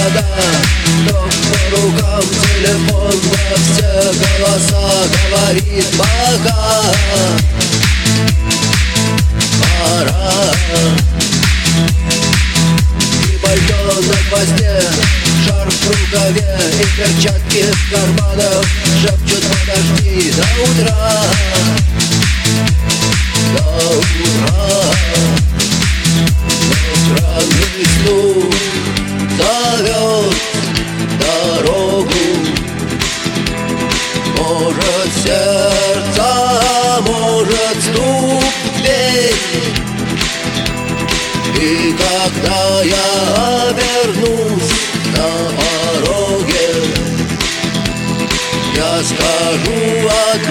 города Вдруг по рукам телефон во все голоса Говорит пока Пора. И пальто на гвозде Шарф в рукаве и перчатки в карманах Шепчут подожди до утра дорогу Может сердце, может стук дверь И когда я обернусь на пороге Я скажу одно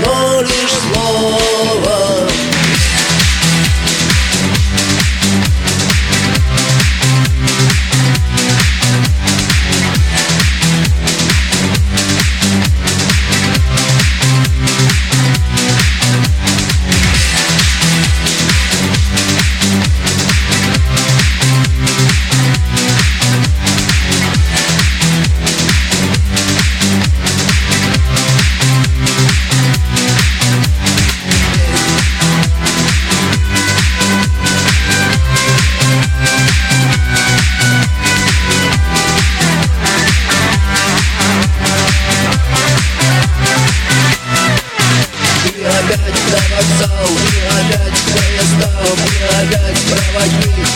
опять на вокзал, и опять к поездам, и опять проводник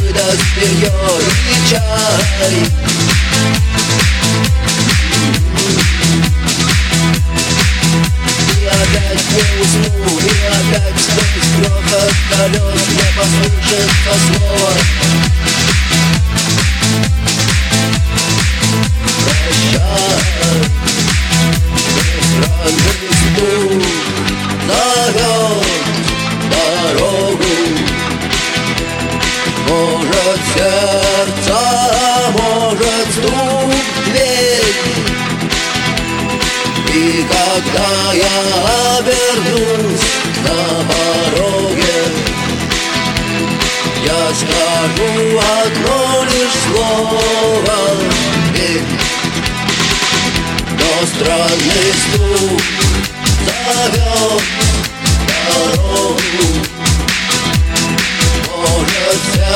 Выдаст белье и чай И опять не усну, и опять сквозь грохот Не послышится слова Прощай могу одно лишь слово Ведь но странный стук зовет дорогу. Может, вся